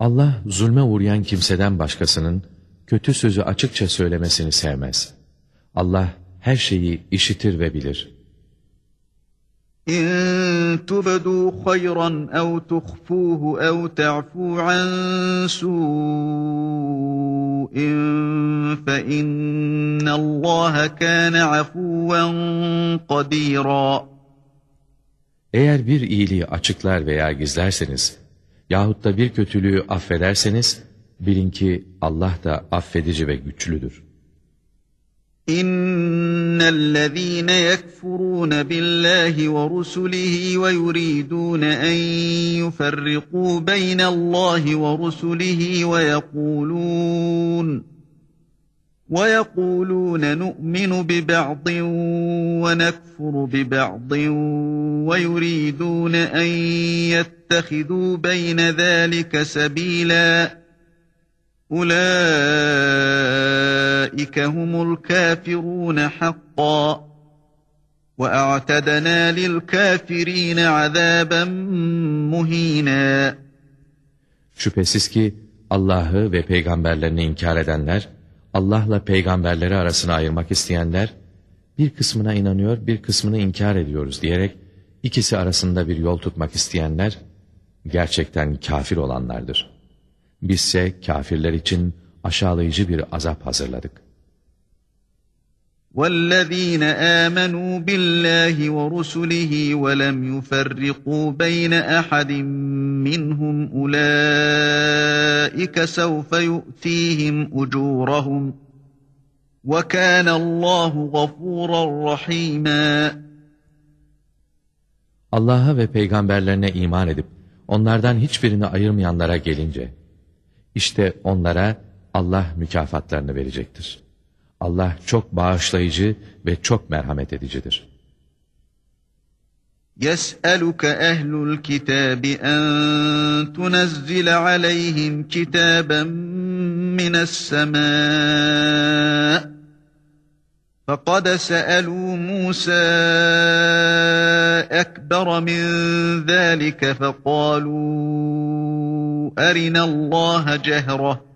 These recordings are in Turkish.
Allah zulme uğrayan kimseden başkasının kötü sözü açıkça söylemesini sevmez. Allah her şeyi işitir ve bilir. İn tubdu hayran ev tuhfuhu ev ta'fu an su'in fe innallaha kana afuven kadira. Eğer bir iyiliği açıklar veya gizlerseniz yahut da bir kötülüğü affederseniz bilin ki Allah da affedici ve güçlüdür. Billâhi ve rusulihi ve yuridûne en yuferrikû beynellâhi ve rusulihi ve yekûlûn وَيَقُولُونَ نُؤْمِنُ بِبَعْضٍ وَنَكْفُرُ بِبَعْضٍ وَيُرِيدُونَ أَنْ يَتَّخِذُوا بَيْنَ ذَٰلِكَ سَب۪يلًا. أُولَٰئِكَ هُمُ الْكَافِرُونَ حَقًّا. وَاَعْتَدَنَا لِلْكَافِر۪ينَ عَذَابًا مُه۪ينًا. Şüphesiz ki Allah'ı ve peygamberlerini inkar edenler, Allah'la peygamberleri arasını ayırmak isteyenler, bir kısmına inanıyor, bir kısmını inkar ediyoruz diyerek, ikisi arasında bir yol tutmak isteyenler, gerçekten kafir olanlardır. Bizse kafirler için aşağılayıcı bir azap hazırladık. وَالَّذ۪ينَ آمَنُوا بِاللّٰهِ وَرُسُلِهِ وَلَمْ يُفَرِّقُوا بَيْنَ أَحَدٍ مِّنْهُمْ أُولَٰئِكَ سَوْفَ يُؤْتِيهِمْ أُجُورَهُمْ وَكَانَ اللّٰهُ غَفُورًا رَحِيمًا Allah'a ve peygamberlerine iman edip onlardan hiçbirini ayırmayanlara gelince, işte onlara Allah mükafatlarını verecektir. Allah çok bağışlayıcı ve çok merhamet edicidir. يَسْأَلُكَ أَهْلُ الْكِتَابِ أَنْ تُنَزِّلَ عَلَيْهِمْ كِتَابًا مِنَ السَّمَاءِ فَقَدْ سَأَلُوا مُوسَى أَكْبَرَ مِنْ ذَلِكَ فَقَالُوا أَرِنَا اللَّهَ جَهْرَةً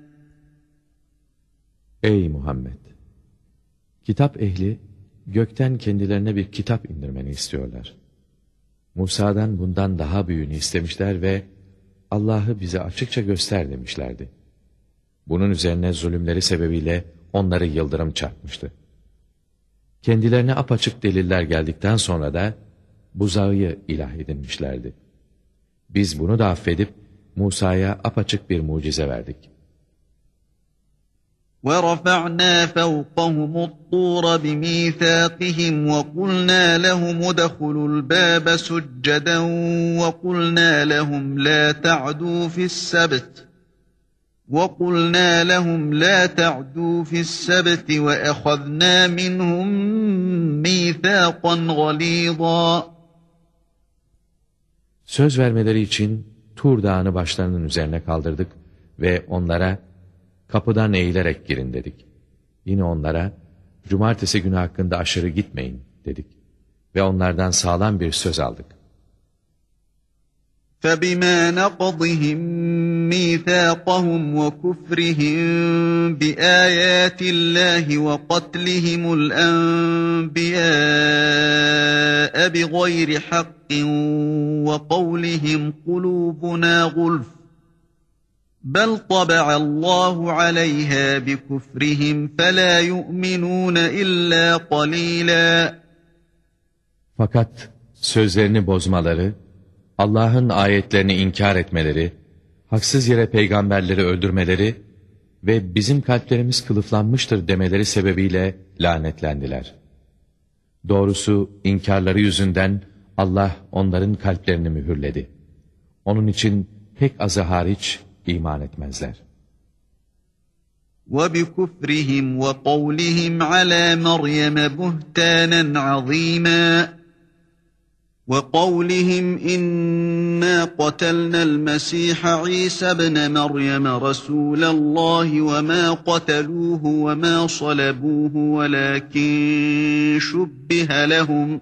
Ey Muhammed! Kitap ehli, gökten kendilerine bir kitap indirmeni istiyorlar. Musa'dan bundan daha büyüğünü istemişler ve Allah'ı bize açıkça göster demişlerdi. Bunun üzerine zulümleri sebebiyle onları yıldırım çarpmıştı. Kendilerine apaçık deliller geldikten sonra da buzağı ilah edinmişlerdi. Biz bunu da affedip Musa'ya apaçık bir mucize verdik. وَرَفَعْنَا فَوْقَهُمُ الطُّورَ بِمِيثَاقِهِمْ وَقُلْنَا لَهُمُ ادْخُلُوا الْبَابَ سُجَّدًا وَقُلْنَا لَهُمْ لَا تَعْدُوا فِي السَّبْتِ وَقُلْنَا لَهُمْ لَا تَعْدُوا فِي السَّبْتِ وَأَخَذْنَا مِنْهُمْ مِيثَاقًا غَلِيظًا Söz vermeleri için Tur Dağı'nı başlarının üzerine kaldırdık ve onlara kapıdan eğilerek girin dedik. Yine onlara, cumartesi günü hakkında aşırı gitmeyin dedik. Ve onlardan sağlam bir söz aldık. فَبِمَا نَقْضِهِمْ مِيثَاقَهُمْ وَكُفْرِهِمْ بِآيَاتِ اللّٰهِ وَقَتْلِهِمُ الْأَنْبِيَاءَ بِغَيْرِ حَقٍّ وَقَوْلِهِمْ قُلُوبُنَا غُلْفٌ بل طبع الله عليها بكفرهم فلا يؤمنون إلا قليلا Fakat sözlerini bozmaları, Allah'ın ayetlerini inkar etmeleri, haksız yere peygamberleri öldürmeleri ve bizim kalplerimiz kılıflanmıştır demeleri sebebiyle lanetlendiler. Doğrusu inkarları yüzünden Allah onların kalplerini mühürledi. Onun için pek azı hariç iman etmezler. وبكفرهم وقولهم على مريم بهتانا عظيما وقولهم إنا قتلنا المسيح عيسى ابن مريم رسول الله وما قتلوه وما صلبوه ولكن شبه لهم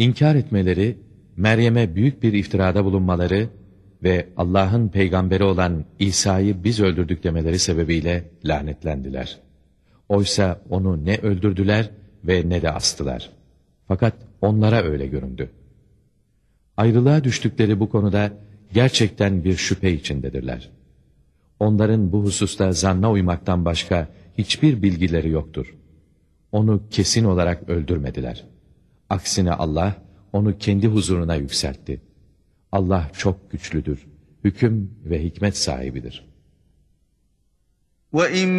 İnkar etmeleri, Meryem'e büyük bir iftirada bulunmaları ve Allah'ın peygamberi olan İsa'yı biz öldürdük demeleri sebebiyle lanetlendiler. Oysa onu ne öldürdüler ve ne de astılar. Fakat onlara öyle göründü. Ayrılığa düştükleri bu konuda gerçekten bir şüphe içindedirler. Onların bu hususta zanna uymaktan başka hiçbir bilgileri yoktur. Onu kesin olarak öldürmediler.'' Aksine Allah onu kendi huzuruna yükseltti. Allah çok güçlüdür, hüküm ve hikmet sahibidir. وَاِنْ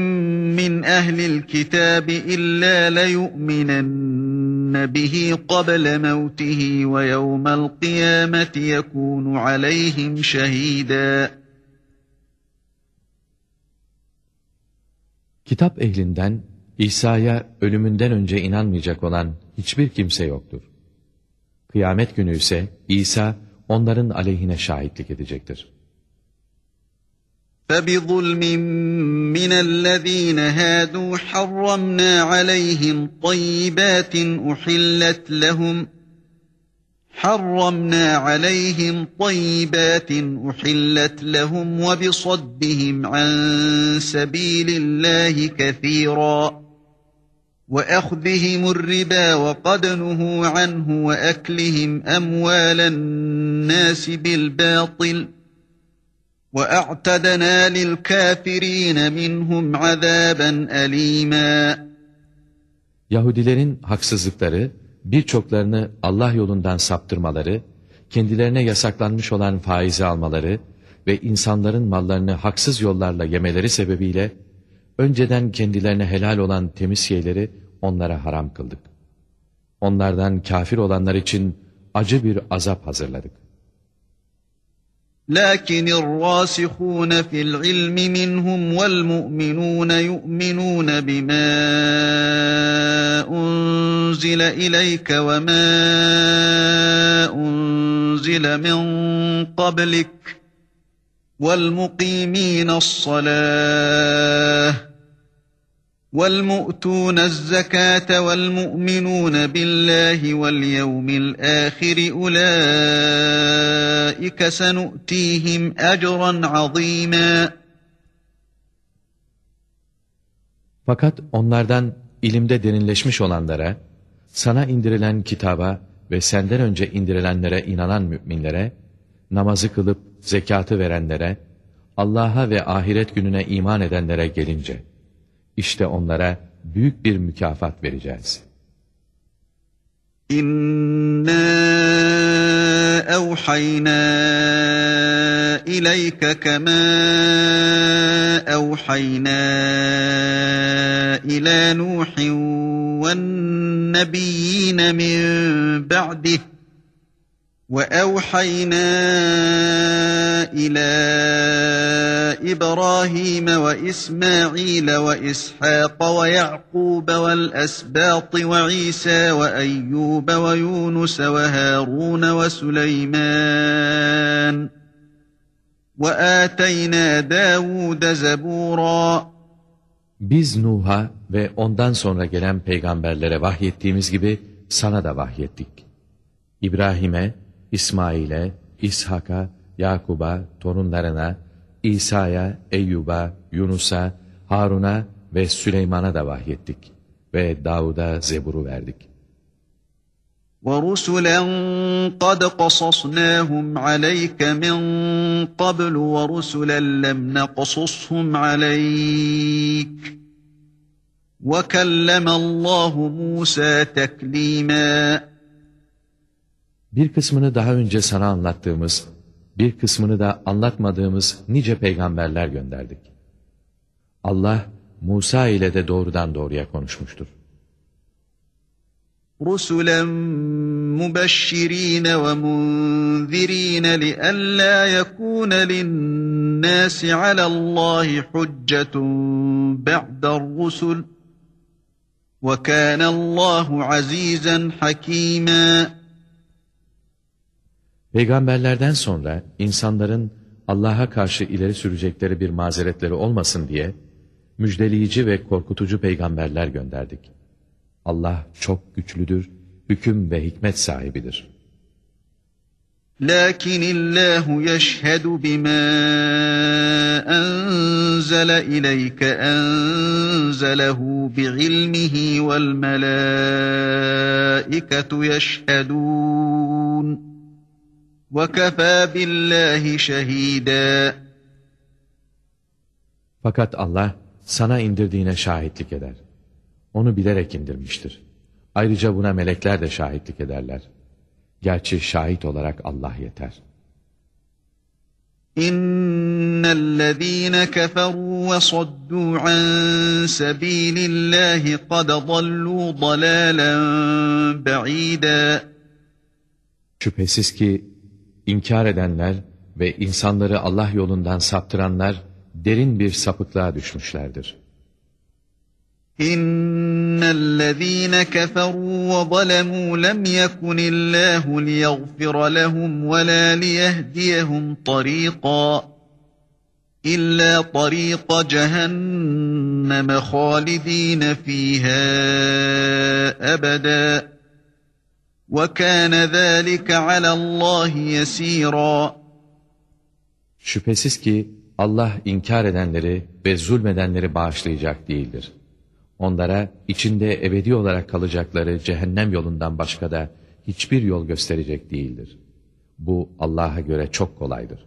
مِنْ اَهْلِ الْكِتَابِ اِلَّا لَيُؤْمِنَنَّ بِهِ قَبْلَ مَوْتِهِ وَيَوْمَ الْقِيَامَةِ يَكُونُ عَلَيْهِمْ شَهِيدًا Kitap ehlinden İsa'ya ölümünden önce inanmayacak olan hiçbir kimse yoktur. Kıyamet günü ise İsa onların aleyhine şahitlik edecektir. فَبِظُلْمٍ مِّنَ الَّذ۪ينَ هَادُوا حَرَّمْنَا عَلَيْهِمْ طَيِّبَاتٍ أُحِلَّتْ لَهُمْ حَرَّمْنَا عَلَيْهِمْ طَيِّبَاتٍ أُحِلَّتْ لَهُمْ وَبِصَدِّهِمْ عَنْ سَب۪يلِ اللّٰهِ كَثِيرًا وَأَخْذِهِمُ الرِّبَا وَقَدْ نُهُوا عَنْهُ وَأَكْلِهِمْ أَمْوَالَ النَّاسِ بِالْبَاطِلِ وَأَعْتَدْنَا لِلْكَافِرِينَ مِنْهُمْ عَذَابًا أَلِيمًا Yahudilerin haksızlıkları, birçoklarını Allah yolundan saptırmaları, kendilerine yasaklanmış olan faizi almaları ve insanların mallarını haksız yollarla yemeleri sebebiyle, önceden kendilerine helal olan temiz şeyleri onlara haram kıldık. Onlardan kafir olanlar için acı bir azap hazırladık. لكن الراسخون في العلم منهم والمؤمنون يؤمنون بما أنزل إليك وما أنزل من قبلك والمقيمين الصلاة وَالْمُؤْتُونَ الزَّكَاةَ وَالْمُؤْمِنُونَ بِاللّٰهِ وَالْيَوْمِ الْآخِرِ اُولَٰئِكَ سَنُؤْتِيهِمْ اَجْرًا عَظ۪يمًا Fakat onlardan ilimde derinleşmiş olanlara, sana indirilen kitaba ve senden önce indirilenlere inanan müminlere, namazı kılıp zekatı verenlere, Allah'a ve ahiret gününe iman edenlere gelince, işte onlara büyük bir mükafat vereceğiz. İnna evhayna ileyke kema evhayna ila Nuhin ve nebiyyine min ba'dih وَأَوْحَيْنَا إِلَى إِبْرَاهِيمَ وَإِسْمَاعِيلَ وَإِسْحَاقَ وَيَعْقُوبَ وَالْأَسْبَاطِ وَعِيسَى وَأَيُّوبَ وَيُونُسَ وَهَارُونَ وَسُلَيْمَانَ وآتينا داود زبورا Biz Nuh'a ve ondan sonra gelen peygamberlere vahyettiğimiz gibi sana da vahyettik. İbrahim'e, İsmail'e, İshak'a, Yakub'a, torunlarına, İsa'ya, Eyyub'a, Yunus'a, Harun'a ve Süleyman'a da vahyettik. Ve Davud'a Zebur'u verdik. ورسلا قد قصصناهم عليك من قبل ورسلا لم نقصصهم عليك وكلم الله موسى تكليما Bir kısmını daha önce sana anlattığımız, bir kısmını da anlatmadığımız nice peygamberler gönderdik. Allah, Musa ile de doğrudan doğruya konuşmuştur. رسلا مبشرين ومنذرين لئلا يكون للناس على الله حجة بعد الرسل وكان الله عزيزا حكيما Peygamberlerden sonra insanların Allah'a karşı ileri sürecekleri bir mazeretleri olmasın diye müjdeleyici ve korkutucu peygamberler gönderdik. Allah çok güçlüdür, hüküm ve hikmet sahibidir. لكن الله يشهد بما أنزل إليك أنزله بعلمه والملائكة يشهدون وكفى بالله شهيدا Fakat Allah sana indirdiğine şahitlik eder. Onu bilerek indirmiştir. Ayrıca buna melekler de şahitlik ederler. Gerçi şahit olarak Allah yeter. إن الذين كفروا وصدوا عن سبيل الله قد ضلوا ضلالا بعيدا Şüphesiz ki inkar edenler ve insanları Allah yolundan saptıranlar derin bir sapıklığa düşmüşlerdir. إن الذين كفروا وظلموا لم يكن الله ليغفر لهم ولا ليهديهم طريقا إلا طريق جهنم خالدين فيها أبدا وكان ذلك على الله يسيرا Şüphesiz ki Allah inkar edenleri ve zulmedenleri bağışlayacak değildir. Onlara içinde ebedi olarak kalacakları cehennem yolundan başka da hiçbir yol gösterecek değildir. Bu Allah'a göre çok kolaydır.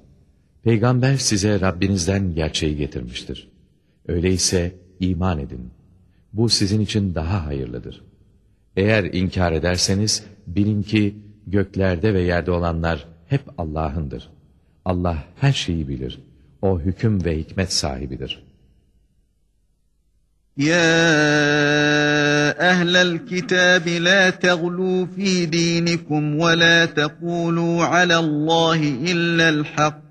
Peygamber size Rabbinizden gerçeği getirmiştir. Öyleyse iman edin. Bu sizin için daha hayırlıdır. Eğer inkar ederseniz bilin ki göklerde ve yerde olanlar hep Allah'ındır. Allah her şeyi bilir. O hüküm ve hikmet sahibidir. Ya ehlel kitab la taglu fi dinikum ve la tekulu alallahi illel hakk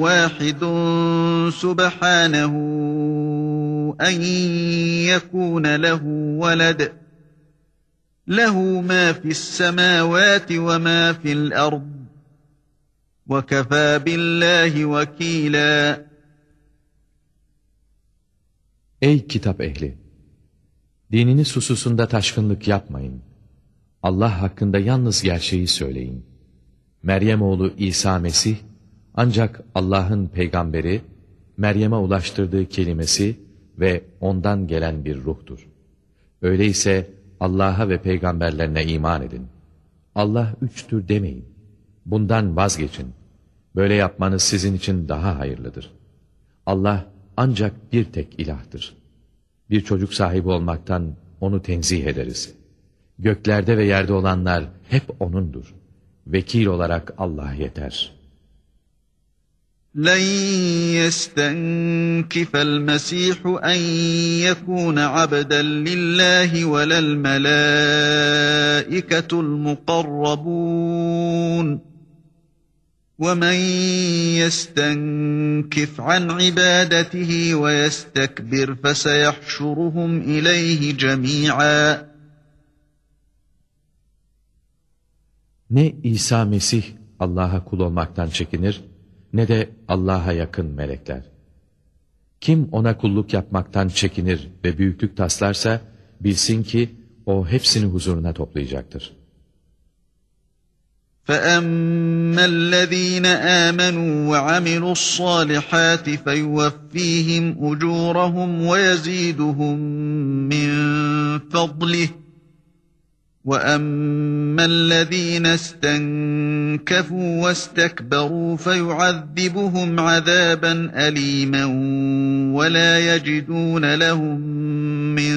واحد سبحانه أن يكون له ولد له ما في السماوات وما في الأرض وَكَفَى بِاللّٰهِ وَك۪يلًا Ey kitap ehli! Dininiz hususunda taşkınlık yapmayın. Allah hakkında yalnız gerçeği söyleyin. Meryem oğlu İsa Mesih, ancak Allah'ın peygamberi Meryem'e ulaştırdığı kelimesi ve ondan gelen bir ruhtur. Öyleyse Allah'a ve peygamberlerine iman edin. Allah üçtür demeyin. Bundan vazgeçin. Böyle yapmanız sizin için daha hayırlıdır. Allah ancak bir tek ilahtır. Bir çocuk sahibi olmaktan onu tenzih ederiz. Göklerde ve yerde olanlar hep O'nundur. Vekil olarak Allah yeter. لن يستنكف المسيح أن يكون عبدا لله ولا الملائكة المقربون. ومن يستنكف عن عبادته ويستكبر فسيحشرهم إليه جميعا. Ne İsa Mesih Allah'a kul olmaktan çekinir, ne de Allah'a yakın melekler. Kim ona kulluk yapmaktan çekinir ve büyüklük taslarsa, bilsin ki o hepsini huzuruna toplayacaktır. فَأَمَّا الَّذ۪ينَ آمَنُوا وَعَمِلُوا الصَّالِحَاتِ فَيُوَفِّيهِمْ أُجُورَهُمْ وَيَزِيدُهُمْ مِنْ فَضْلِهِ وَأَمَّا الَّذ۪ينَ اسْتَنْكَفُوا وَاسْتَكْبَرُوا فَيُعَذِّبُهُمْ عَذَابًا أَلِيمًا وَلَا يَجِدُونَ لَهُم مِّن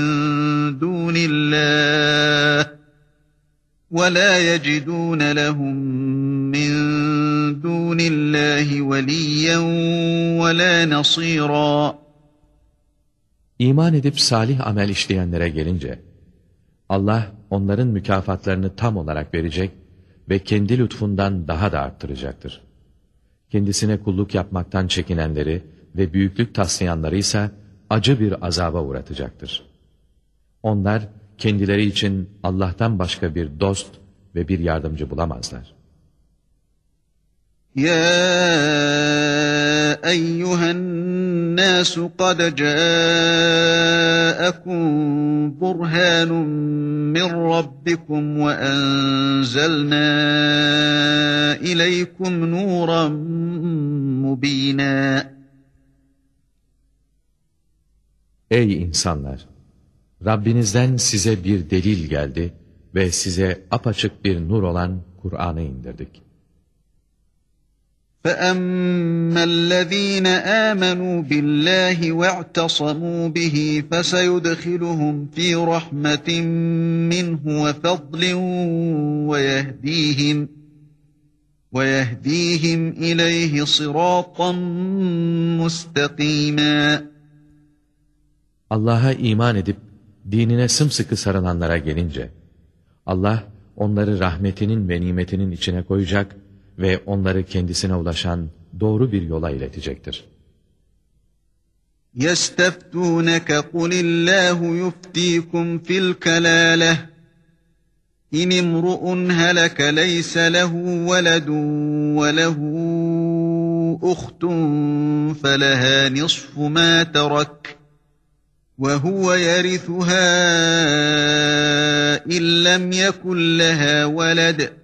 دُونِ اللّٰهِ وَلَا يَجِدُونَ لَهُم مِّن دُونِ اللّٰهِ وَلِيًّا وَلَا نَصِيرًا İman edip salih amel işleyenlere gelince, Allah onların mükafatlarını tam olarak verecek ve kendi lütfundan daha da arttıracaktır. Kendisine kulluk yapmaktan çekinenleri ve büyüklük taslayanları ise acı bir azaba uğratacaktır. Onlar kendileri için Allah'tan başka bir dost ve bir yardımcı bulamazlar. Ya eyyühen الناس قد جاءكم برهان من ربكم وأنزلنا إليكم نورا مبينا Ey insanlar! Rabbinizden size bir delil geldi ve size apaçık bir nur olan Kur'an'ı indirdik. فَأَمَّا الَّذ۪ينَ آمَنُوا بِاللّٰهِ وَاعْتَصَمُوا بِهِ فَسَيُدْخِلُهُمْ ف۪ي رَحْمَةٍ مِّنْهُ وَفَضْلٍ وَيَهْد۪يهِمْ وَيَهْد۪يهِمْ اِلَيْهِ صِرَاطًا مُسْتَقِيمًا Allah'a iman edip dinine sımsıkı sarılanlara gelince, Allah onları rahmetinin ve nimetinin içine koyacak ve onları kendisine ulaşan doğru bir yola iletecektir. يَسْتَفْتُونَكَ قُلِ اللّٰهُ يُفْتِيكُمْ فِي الْكَلَالَةِ إِنْ امْرُؤٌ هَلَكَ لَيْسَ لَهُ وَلَدٌ وَلَهُ أُخْتٌ فَلَهَا نِصْفُ مَا تَرَكَ وَهُوَ يَرِثُهَا إِنْ لَمْ يَكُنْ لَهَا وَلَدٌ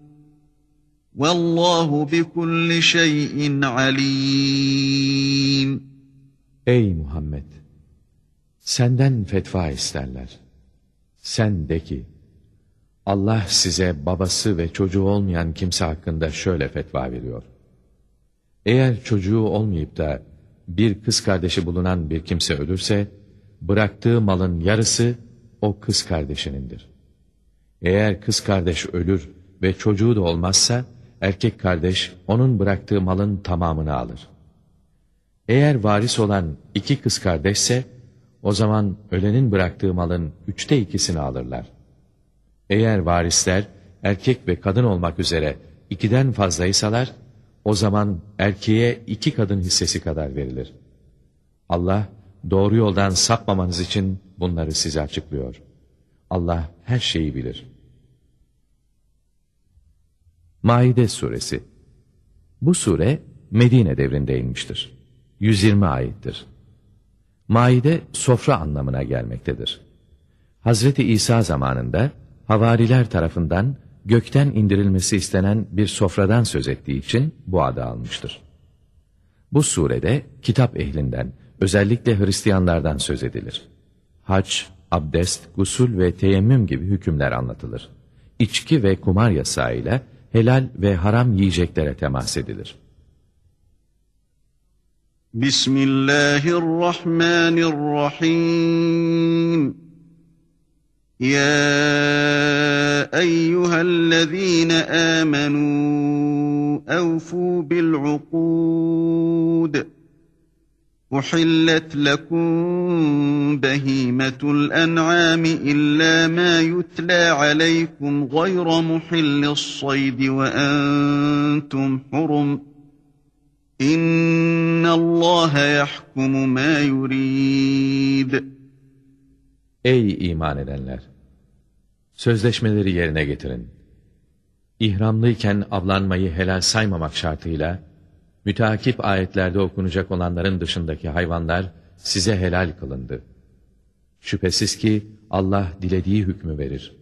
Vallahu bi kulli şeyin alim. Ey Muhammed! Senden fetva isterler. Sen de ki, Allah size babası ve çocuğu olmayan kimse hakkında şöyle fetva veriyor. Eğer çocuğu olmayıp da bir kız kardeşi bulunan bir kimse ölürse, bıraktığı malın yarısı o kız kardeşinindir. Eğer kız kardeş ölür ve çocuğu da olmazsa, erkek kardeş onun bıraktığı malın tamamını alır. Eğer varis olan iki kız kardeşse, o zaman ölenin bıraktığı malın üçte ikisini alırlar. Eğer varisler erkek ve kadın olmak üzere ikiden fazlaysalar, o zaman erkeğe iki kadın hissesi kadar verilir. Allah doğru yoldan sapmamanız için bunları size açıklıyor. Allah her şeyi bilir. Maide Suresi Bu sure Medine devrinde inmiştir. 120 ayettir. Maide sofra anlamına gelmektedir. Hazreti İsa zamanında havariler tarafından gökten indirilmesi istenen bir sofradan söz ettiği için bu adı almıştır. Bu surede kitap ehlinden, özellikle Hristiyanlardan söz edilir. Hac, abdest, gusül ve teyemmüm gibi hükümler anlatılır. İçki ve kumar yasağıyla helal ve haram yiyeceklere temas edilir. Bismillahirrahmanirrahim. Ya eyyühellezine amenu evfu bil'ukud. أحلت لكم بهيمة الأنعام إلا ما يتلى عليكم غير محل الصيد وأنتم حرم إن الله يحكم ما يريد Ey iman edenler! Sözleşmeleri yerine getirin. İhramlıyken avlanmayı helal saymamak şartıyla, müteakip ayetlerde okunacak olanların dışındaki hayvanlar size helal kılındı. Şüphesiz ki Allah dilediği hükmü verir.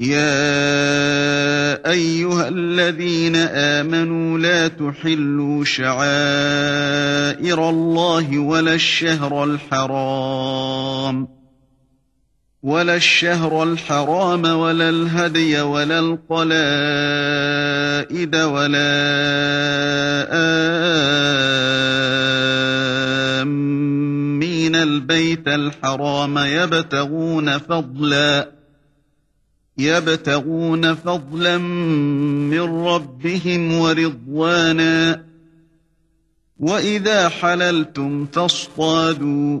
Ya eyyühellezine amenu la tuhillu şa'airallahi ve leşşehral haram. ولا الشهر الحرام ولا الهدي ولا القلائد ولا آمين. البيت الحرام يبتغون فضلا يبتغون فضلا من ربهم ورضوانا. وإذا حللتم فاصطادوا.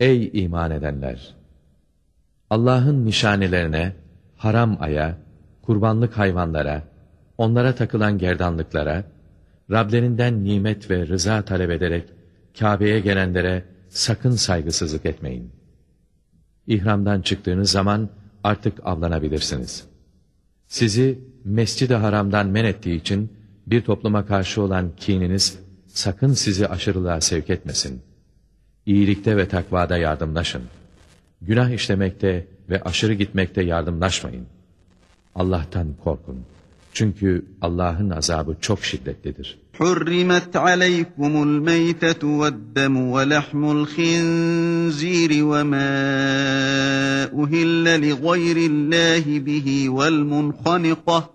Ey iman edenler! Allah'ın nişanelerine, haram aya, kurbanlık hayvanlara, onlara takılan gerdanlıklara, Rablerinden nimet ve rıza talep ederek Kabe'ye gelenlere sakın saygısızlık etmeyin. İhramdan çıktığınız zaman artık avlanabilirsiniz. Sizi Mescid-i Haram'dan men ettiği için bir topluma karşı olan kininiz sakın sizi aşırılığa sevk etmesin.'' İyilikte ve takvada yardımlaşın. Günah işlemekte ve aşırı gitmekte yardımlaşmayın. Allah'tan korkun. Çünkü Allah'ın azabı çok şiddetlidir. حُرِّمَتْ عَلَيْكُمُ الْمَيْتَةُ وَالدَّمُ وَلَحْمُ الْخِنْزِيرِ وَمَا أُهِلَّ لِغَيْرِ اللَّهِ بِهِ وَالْمُنْخَنِقَةُ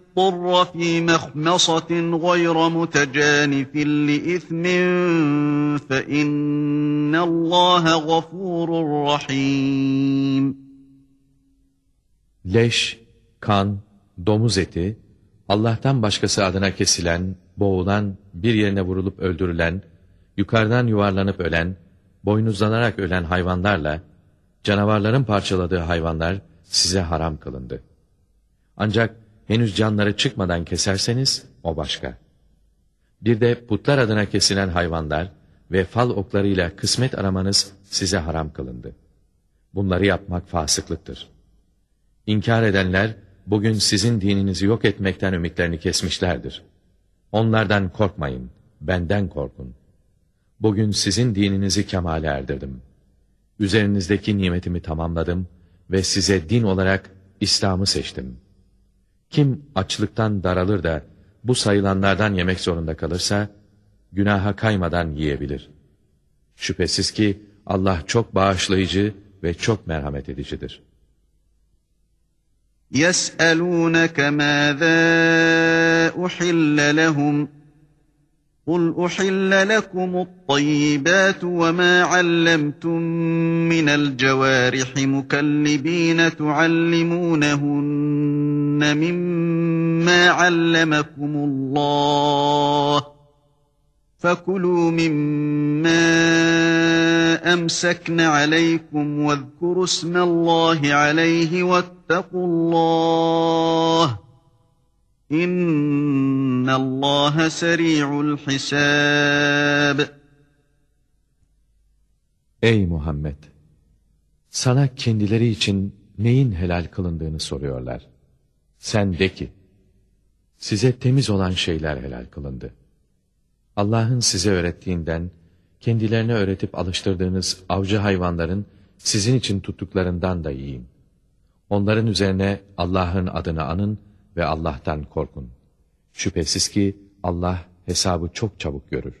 في مخمصة غير متجانف لإثم فإن الله غفور رحيم Leş, kan, domuz eti, Allah'tan başkası adına kesilen, boğulan, bir yerine vurulup öldürülen, yukarıdan yuvarlanıp ölen, boynuzlanarak ölen hayvanlarla, canavarların parçaladığı hayvanlar size haram kılındı. Ancak henüz canları çıkmadan keserseniz o başka. Bir de putlar adına kesilen hayvanlar ve fal oklarıyla kısmet aramanız size haram kılındı. Bunları yapmak fasıklıktır. İnkar edenler bugün sizin dininizi yok etmekten ümitlerini kesmişlerdir. Onlardan korkmayın, benden korkun. Bugün sizin dininizi kemale erdirdim. Üzerinizdeki nimetimi tamamladım ve size din olarak İslam'ı seçtim. Kim açlıktan daralır da bu sayılanlardan yemek zorunda kalırsa, günaha kaymadan yiyebilir. Şüphesiz ki Allah çok bağışlayıcı ve çok merhamet edicidir. يَسْأَلُونَكَ مَاذَا أُحِلَّ لَهُمْ قُلْ أُحِلَّ لَكُمُ الطَّيِّبَاتُ وَمَا عَلَّمْتُم مِّنَ الْجَوَارِحِ مُكَلِّبِينَ تُعَلِّمُونَهُنَّ مِمَّا عَلَّمَكُمُ اللَّهُ فَكُلُوا مِمَّا أَمْسَكْنَ عَلَيْكُمْ وَاذْكُرُوا اسْمَ اللَّهِ عَلَيْهِ وَاتَّقُوا اللَّهَ İnna Allah seri'ul hisab. Ey Muhammed! Sana kendileri için neyin helal kılındığını soruyorlar. Sen de ki, size temiz olan şeyler helal kılındı. Allah'ın size öğrettiğinden, kendilerine öğretip alıştırdığınız avcı hayvanların sizin için tuttuklarından da yiyin. Onların üzerine Allah'ın adını anın ve Allah'tan korkun. Şüphesiz ki Allah hesabı çok çabuk görür.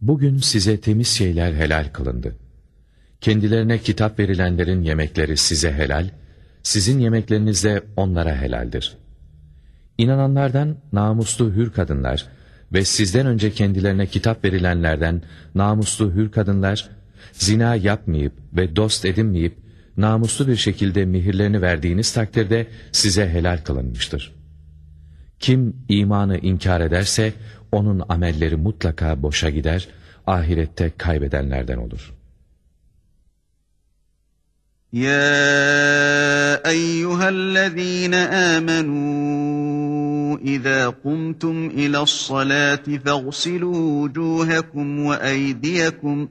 Bugün size temiz şeyler helal kılındı. Kendilerine kitap verilenlerin yemekleri size helal, sizin yemekleriniz de onlara helaldir. İnananlardan namuslu hür kadınlar ve sizden önce kendilerine kitap verilenlerden namuslu hür kadınlar, zina yapmayıp ve dost edinmeyip, namuslu bir şekilde mihirlerini verdiğiniz takdirde size helal kılınmıştır. Kim imanı inkar ederse, onun amelleri mutlaka boşa gider, ahirette kaybedenlerden olur. Ya eyyühellezîne âmenû izâ kumtum ilas salâti feğsilû vücûhekum ve eydiyekum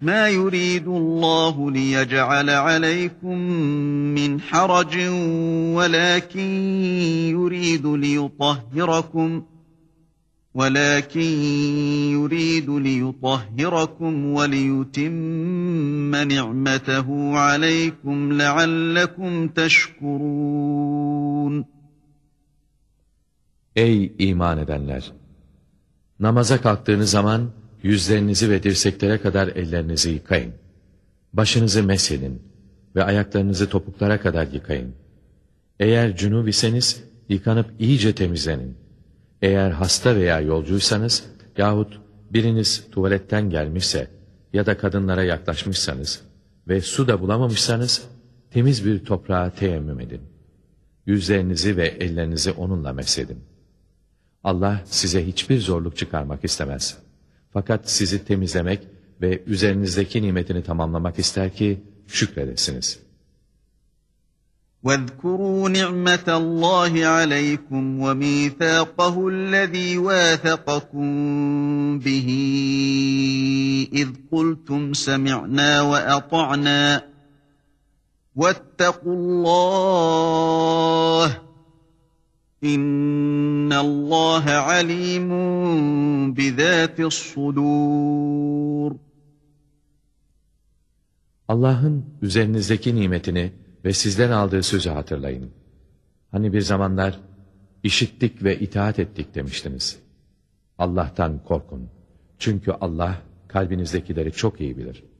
مَا يُرِيدُ اللّٰهُ لِيَجْعَلَ عَلَيْكُمْ مِنْ حَرَجٍ وَلَكِنْ يُرِيدُ لِيُطَهِّرَكُمْ ولكن يريد ليطهركم وليتم نعمته عليكم لعلكم تشكرون Ey iman edenler! Namaza kalktığınız zaman yüzlerinizi ve dirseklere kadar ellerinizi yıkayın. Başınızı mesedin ve ayaklarınızı topuklara kadar yıkayın. Eğer cünub iseniz yıkanıp iyice temizlenin. Eğer hasta veya yolcuysanız yahut biriniz tuvaletten gelmişse ya da kadınlara yaklaşmışsanız ve su da bulamamışsanız temiz bir toprağa teyemmüm edin. Yüzlerinizi ve ellerinizi onunla mesedin. Allah size hiçbir zorluk çıkarmak istemez. Fakat sizi temizlemek ve üzerinizdeki nimetini tamamlamak ister ki şükredesiniz. وَاذْكُرُوا نِعْمَةَ اللّٰهِ عَلَيْكُمْ وَمِيثَاقَهُ الَّذ۪ي وَاثَقَكُمْ بِهِ اِذْ قُلْتُمْ سَمِعْنَا وَأَطَعْنَا وَاتَّقُوا اللّٰهِ İnnallâhe alîmûn bidâtis sudûr. Allah'ın üzerinizdeki nimetini ve sizden aldığı sözü hatırlayın. Hani bir zamanlar işittik ve itaat ettik demiştiniz. Allah'tan korkun. Çünkü Allah kalbinizdekileri çok iyi bilir.''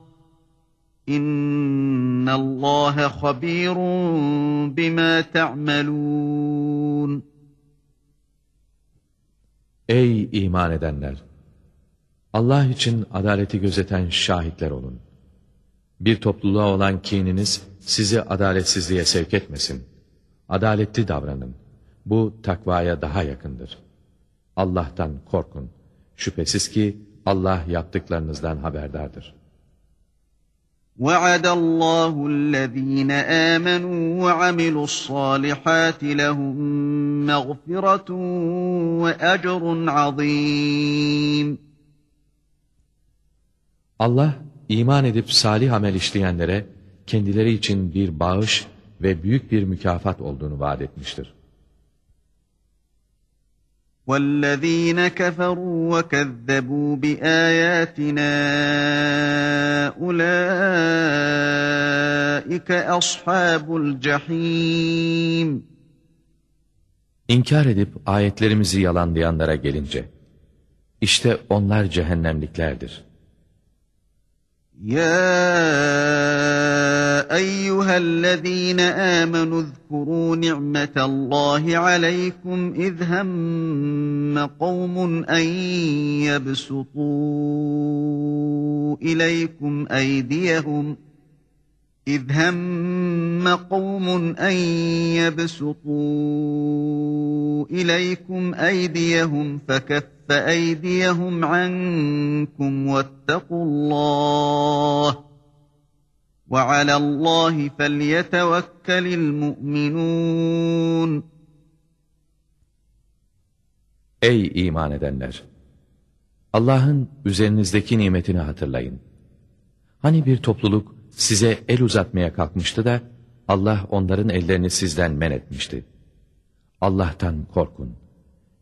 İnna Allah habirun bima ta'malun. Ey iman edenler! Allah için adaleti gözeten şahitler olun. Bir topluluğa olan kininiz sizi adaletsizliğe sevk etmesin. Adaletli davranın. Bu takvaya daha yakındır. Allah'tan korkun. Şüphesiz ki Allah yaptıklarınızdan haberdardır.'' وعد الله الذين آمنوا وعملوا الصالحات لهم مغفرة وأجر عظيم Allah iman edip salih amel işleyenlere kendileri için bir bağış ve büyük bir mükafat olduğunu vaat etmiştir. وَالَّذ۪ينَ كَفَرُوا وَكَذَّبُوا بِآيَاتِنَا أُولَٰئِكَ أَصْحَابُ الْجَح۪يمِ İnkar edip ayetlerimizi yalanlayanlara gelince, işte onlar cehennemliklerdir. يا أيها الذين آمنوا اذكروا نعمة الله عليكم إذ هم قوم أن يبسطوا إليكم أيديهم إذ هم قوم أن يبسطوا إليكم أيديهم فكف أيديهم عنكم واتقوا الله وعلى الله فليتوكل المؤمنون Ey iman edenler! Allah'ın üzerinizdeki nimetini hatırlayın. Hani bir topluluk size el uzatmaya kalkmıştı da Allah onların ellerini sizden men etmişti. Allah'tan korkun.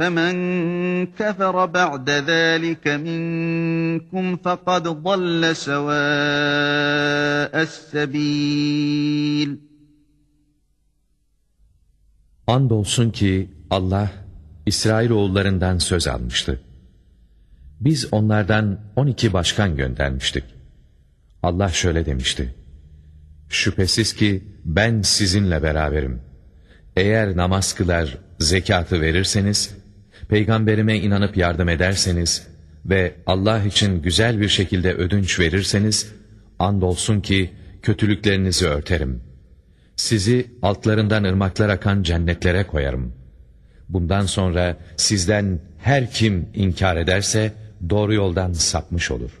فَمَنْ كَفَرَ بَعْدَ ذَٰلِكَ مِنْكُمْ فَقَدْ ضَلَّ سَوَاءَ السَّبِيلِ Andolsun ki Allah İsrailoğullarından söz almıştı. Biz onlardan on iki başkan göndermiştik. Allah şöyle demişti. Şüphesiz ki ben sizinle beraberim. Eğer namaz kılar, zekatı verirseniz, peygamberime inanıp yardım ederseniz ve Allah için güzel bir şekilde ödünç verirseniz, andolsun ki kötülüklerinizi örterim. Sizi altlarından ırmaklar akan cennetlere koyarım.'' Bundan sonra sizden her kim inkar ederse doğru yoldan sapmış olur.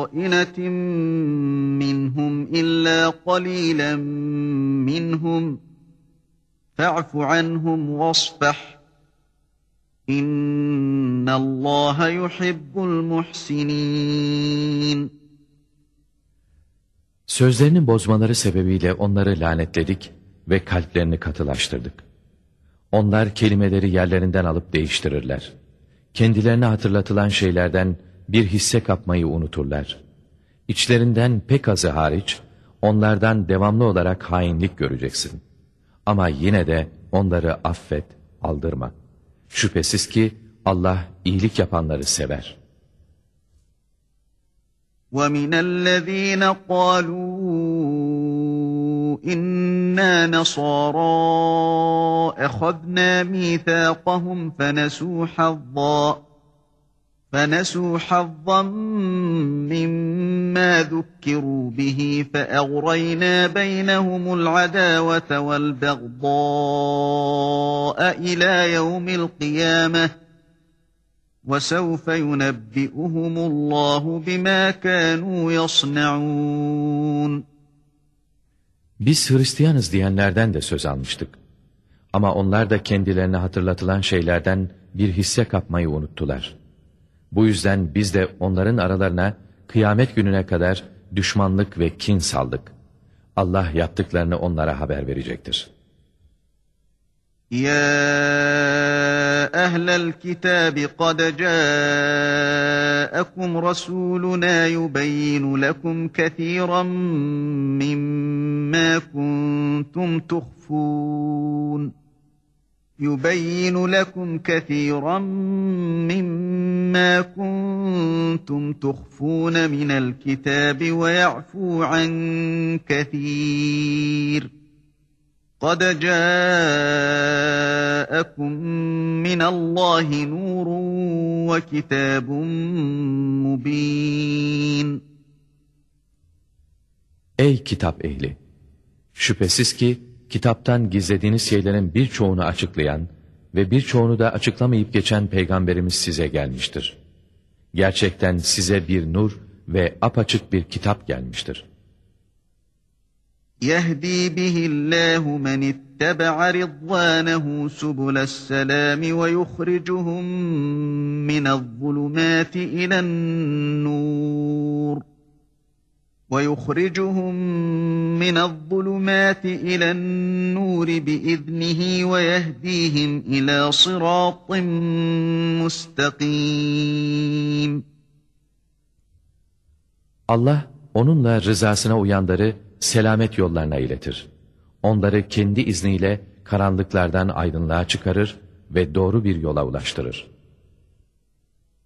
خَائِنَةٍ مِّنْهُمْ إِلَّا قَلِيلًا مِّنْهُمْ فَاعْفُ عَنْهُمْ وَاصْفَحْ إِنَّ اللّٰهَ يُحِبُّ الْمُحْسِنِينَ Sözlerini bozmaları sebebiyle onları lanetledik ve kalplerini katılaştırdık. Onlar kelimeleri yerlerinden alıp değiştirirler. Kendilerine hatırlatılan şeylerden bir hisse kapmayı unuturlar. İçlerinden pek azı hariç, onlardan devamlı olarak hainlik göreceksin. Ama yine de onları affet, aldırma. Şüphesiz ki Allah iyilik yapanları sever. وَمِنَ الَّذ۪ينَ قَالُوا إنا نصارى أخذنا ميثاقهم فنسوا حظا فنسوا حظا مما ذكروا به فأغرينا بينهم العداوة والبغضاء إلى يوم القيامة وسوف ينبئهم الله بما كانوا يصنعون Biz Hristiyanız diyenlerden de söz almıştık. Ama onlar da kendilerine hatırlatılan şeylerden bir hisse kapmayı unuttular. Bu yüzden biz de onların aralarına kıyamet gününe kadar düşmanlık ve kin saldık. Allah yaptıklarını onlara haber verecektir. Ya ehlel kitabi kad ca'akum rasuluna yubeyyinu lekum kethiran mimma kuntum tuhfun. يبين لكم كثيرا مما كنتم تخفون من الكتاب ويعفو عن كثير قَدْ جَاءَكُمْ مِنَ اللّٰهِ نُورٌ وَكِتَابٌ مُب۪ينٌ Ey kitap ehli! Şüphesiz ki kitaptan gizlediğiniz şeylerin birçoğunu açıklayan ve birçoğunu da açıklamayıp geçen peygamberimiz size gelmiştir. Gerçekten size bir nur ve apaçık bir kitap gelmiştir. يهدي به الله من اتبع رضوانه سبل السلام ويخرجهم من الظلمات إلى النور ويخرجهم من الظلمات إلى النور بإذنه ويهديهم إلى صراط مستقيم Allah onunla rızasına uyanları selamet yollarına iletir. Onları kendi izniyle karanlıklardan aydınlığa çıkarır ve doğru bir yola ulaştırır.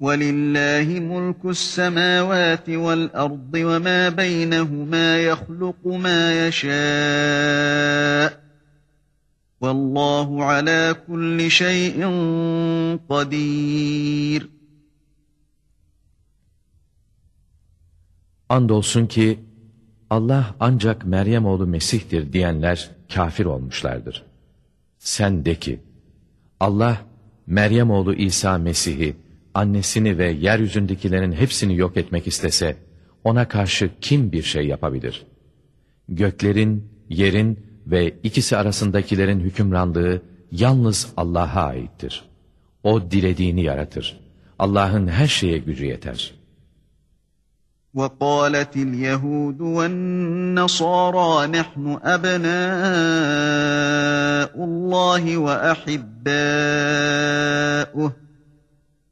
ولله ملك السماوات والأرض وما بينهما يخلق ما يشاء والله على كل شيء قدير Andolsun ki Allah ancak Meryem oğlu Mesih'tir diyenler kafir olmuşlardır. Sen de ki Allah Meryem oğlu İsa Mesih'i, annesini ve yeryüzündekilerin hepsini yok etmek istese ona karşı kim bir şey yapabilir? Göklerin, yerin ve ikisi arasındakilerin hükümranlığı yalnız Allah'a aittir. O dilediğini yaratır. Allah'ın her şeye gücü yeter.'' وقالت اليهود والنصارى نحن أبناء الله وأحباؤه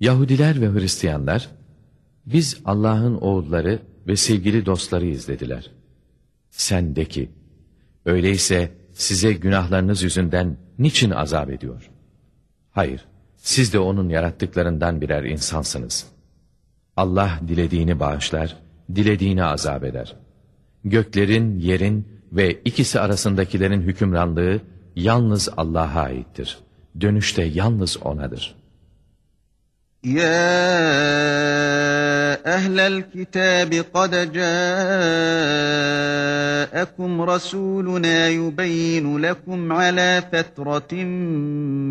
Yahudiler ve Hristiyanlar, biz Allah'ın oğulları ve sevgili dostları izlediler. Sen de ki, öyleyse size günahlarınız yüzünden niçin azap ediyor? Hayır, siz de onun yarattıklarından birer insansınız. Allah dilediğini bağışlar, dilediğini azap eder. Göklerin, yerin ve ikisi arasındakilerin hükümranlığı yalnız Allah'a aittir. Dönüşte yalnız O'nadır.'' يا أهل الكتاب قد جاءكم رسولنا يبين لكم على فترة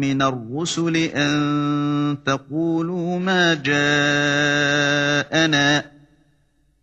من الرسل أن تقولوا ما جاءنا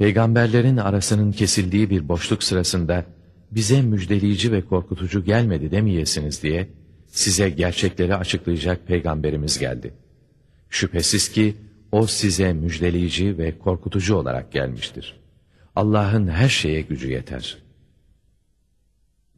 Peygamberlerin arasının kesildiği bir boşluk sırasında bize müjdeleyici ve korkutucu gelmedi demeyesiniz diye size gerçekleri açıklayacak peygamberimiz geldi. Şüphesiz ki o size müjdeleyici ve korkutucu olarak gelmiştir. Allah'ın her şeye gücü yeter.''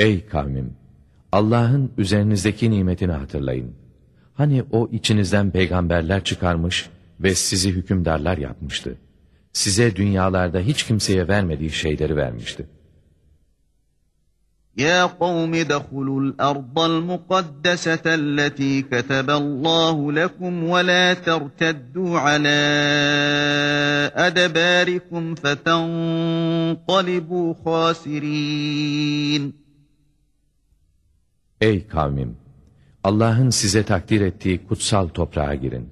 Ey kavmim! Allah'ın üzerinizdeki nimetini hatırlayın. Hani o içinizden peygamberler çıkarmış ve sizi hükümdarlar yapmıştı. Size dünyalarda hiç kimseye vermediği şeyleri vermişti. يا قوم ادخلوا الأرض المقدسة التي كتب الله لكم ولا ترتدوا على أدباركم فتنقلبوا خاسرين Ey kavmim! Allah'ın size takdir ettiği kutsal toprağa girin.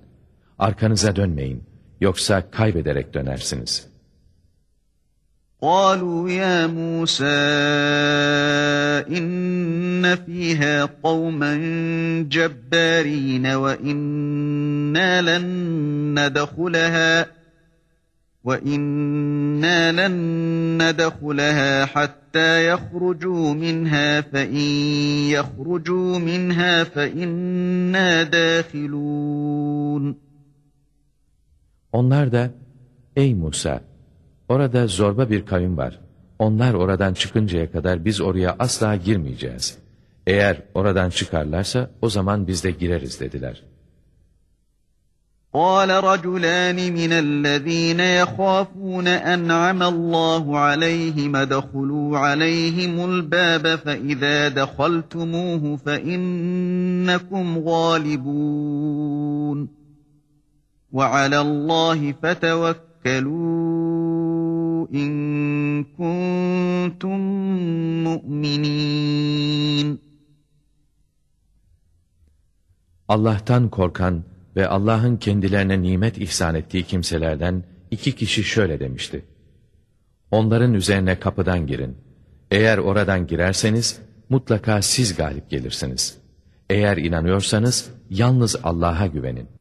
Arkanıza dönmeyin. Yoksa kaybederek dönersiniz. قالوا يا موسى إن فيها قوما جبارين وإنا لن ندخلها وَإِنَّا لَنْ نَدْخُلَهَا حَتَّى يَخْرُجُوا مِنْهَا فَإِنْ يَخْرُجُوا مِنْهَا فَإِنَّا دَاخِلُونَ Onlar da, ey Musa, orada zorba bir kavim var. Onlar oradan çıkıncaya kadar biz oraya asla girmeyeceğiz. Eğer oradan çıkarlarsa o zaman biz de gireriz dediler. قال رجلان من الذين يخافون أنعم الله عليهم ادخلوا عليهم الباب فإذا دخلتموه فإنكم غالبون. وعلى الله فتوكلوا إن كنتم مؤمنين. Allah'tan korkan ve Allah'ın kendilerine nimet ihsan ettiği kimselerden iki kişi şöyle demişti. Onların üzerine kapıdan girin. Eğer oradan girerseniz mutlaka siz galip gelirsiniz. Eğer inanıyorsanız yalnız Allah'a güvenin.